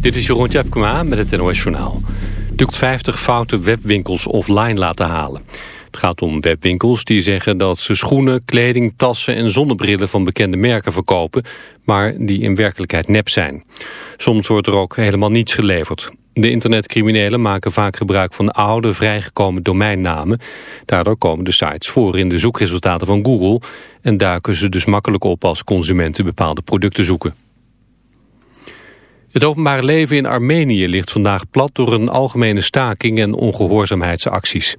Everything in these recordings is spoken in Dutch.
Dit is Jeroen Tjepkema met het NOS Journaal. Dukt 50 foute webwinkels offline laten halen. Het gaat om webwinkels die zeggen dat ze schoenen, kleding, tassen en zonnebrillen van bekende merken verkopen, maar die in werkelijkheid nep zijn. Soms wordt er ook helemaal niets geleverd. De internetcriminelen maken vaak gebruik van oude, vrijgekomen domeinnamen. Daardoor komen de sites voor in de zoekresultaten van Google... en duiken ze dus makkelijk op als consumenten bepaalde producten zoeken. Het openbare leven in Armenië ligt vandaag plat door een algemene staking en ongehoorzaamheidsacties.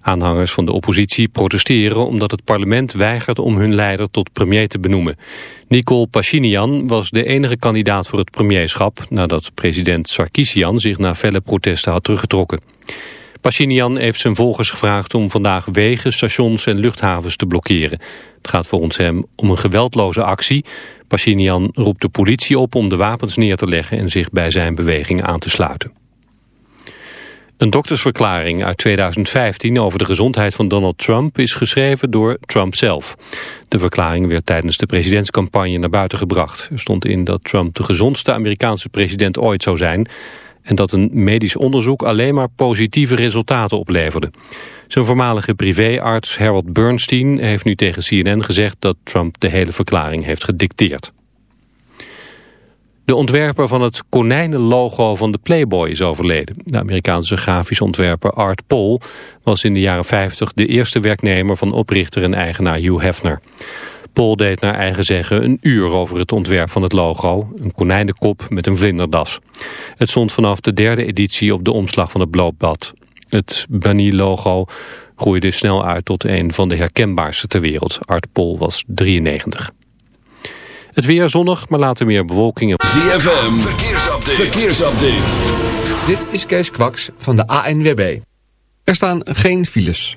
Aanhangers van de oppositie protesteren omdat het parlement weigert om hun leider tot premier te benoemen. Nikol Pashinyan was de enige kandidaat voor het premierschap nadat president Sarkisian zich na felle protesten had teruggetrokken. Pashinyan heeft zijn volgers gevraagd om vandaag wegen, stations en luchthavens te blokkeren. Het gaat volgens hem om een geweldloze actie. Pashinyan roept de politie op om de wapens neer te leggen en zich bij zijn beweging aan te sluiten. Een doktersverklaring uit 2015 over de gezondheid van Donald Trump is geschreven door Trump zelf. De verklaring werd tijdens de presidentscampagne naar buiten gebracht. Er stond in dat Trump de gezondste Amerikaanse president ooit zou zijn en dat een medisch onderzoek alleen maar positieve resultaten opleverde. Zijn voormalige privéarts Harold Bernstein heeft nu tegen CNN gezegd dat Trump de hele verklaring heeft gedicteerd. De ontwerper van het konijnenlogo van de Playboy is overleden. De Amerikaanse grafisch ontwerper Art Paul was in de jaren 50 de eerste werknemer van oprichter en eigenaar Hugh Hefner. Paul deed naar eigen zeggen een uur over het ontwerp van het logo, een konijnenkop met een vlinderdas. Het stond vanaf de derde editie op de omslag van het blootbad. Het Bunny-logo groeide snel uit tot een van de herkenbaarste ter wereld. Art Paul was 93. Het weer zonnig, maar later meer bewolking. ZFM, verkeersupdate. verkeersupdate. Dit is Kees Kwaks van de ANWB. Er staan geen files.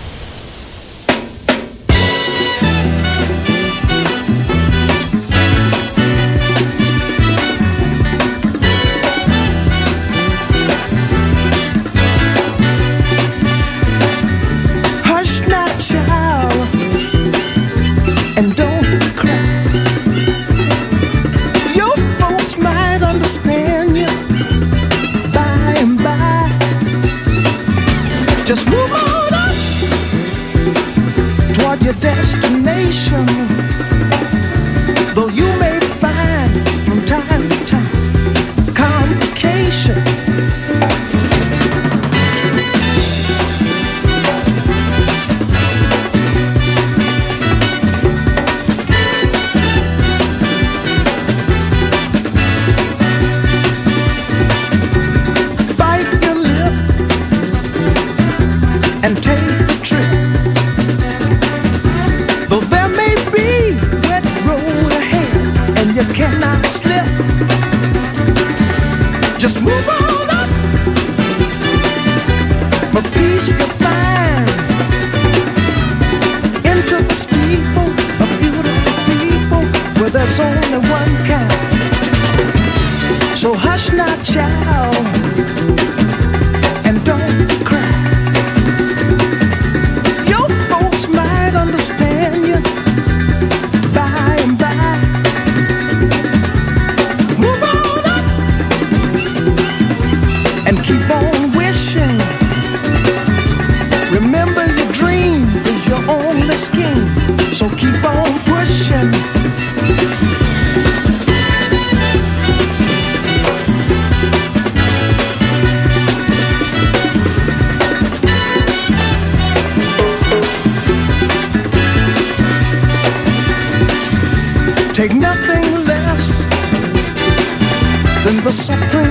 the suffering.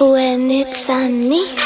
When it's sunny.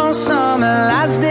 last day.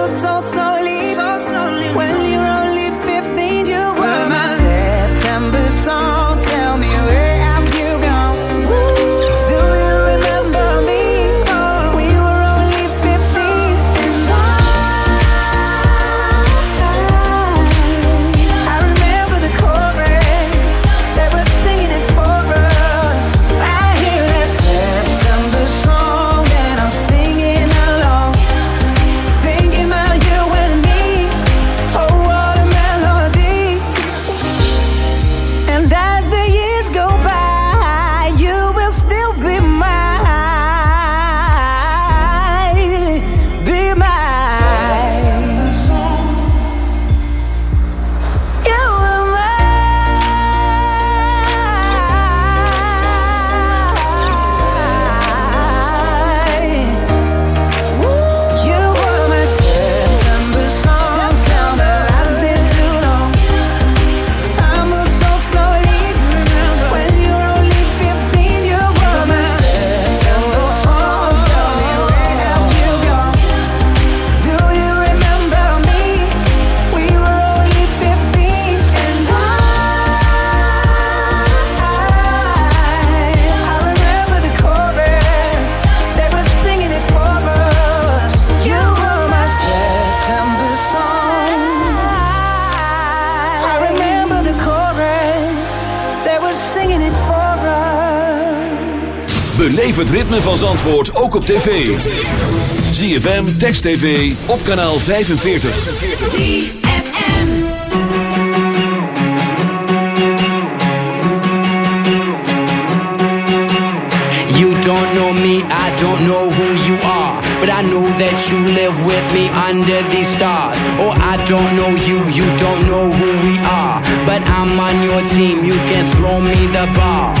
het ritme van Zandvoort ook op tv. ZFM, Text TV, op kanaal 45. You don't know me, I don't know who you are. But I know that you live with me under these stars. Oh, I don't know you, you don't know who we are. But I'm on your team, you can throw me the ball.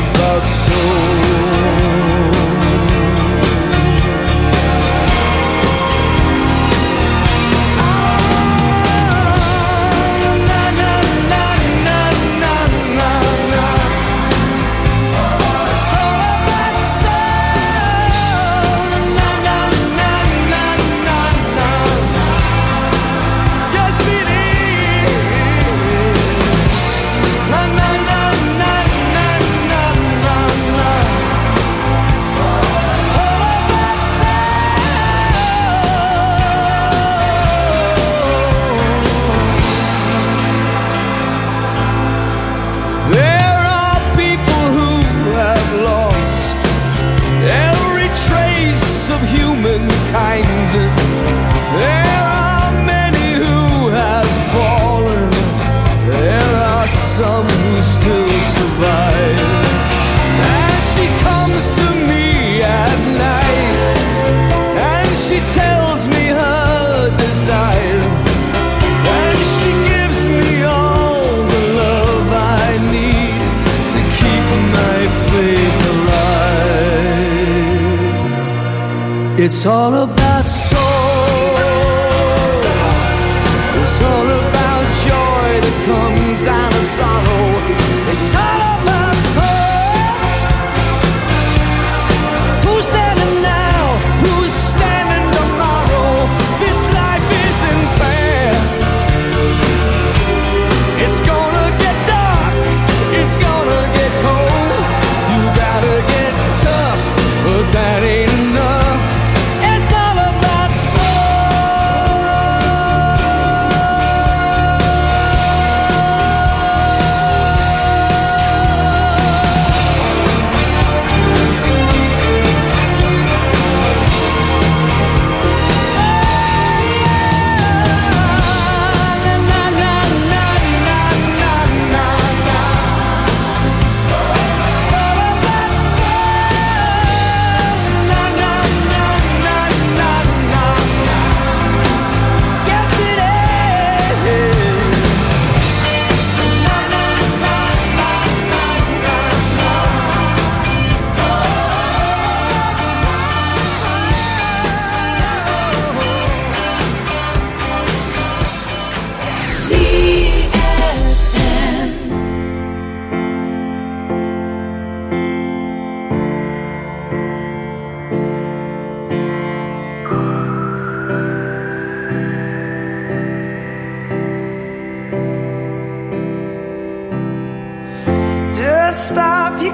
about soul it's all about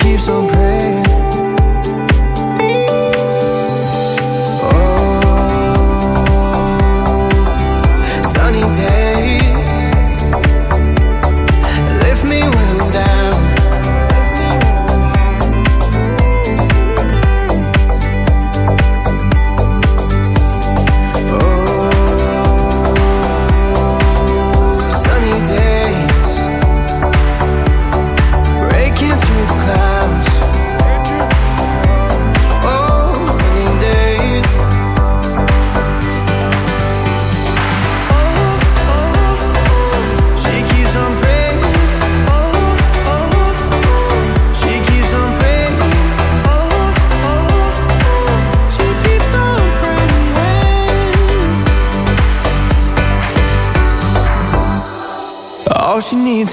Keeps on praying.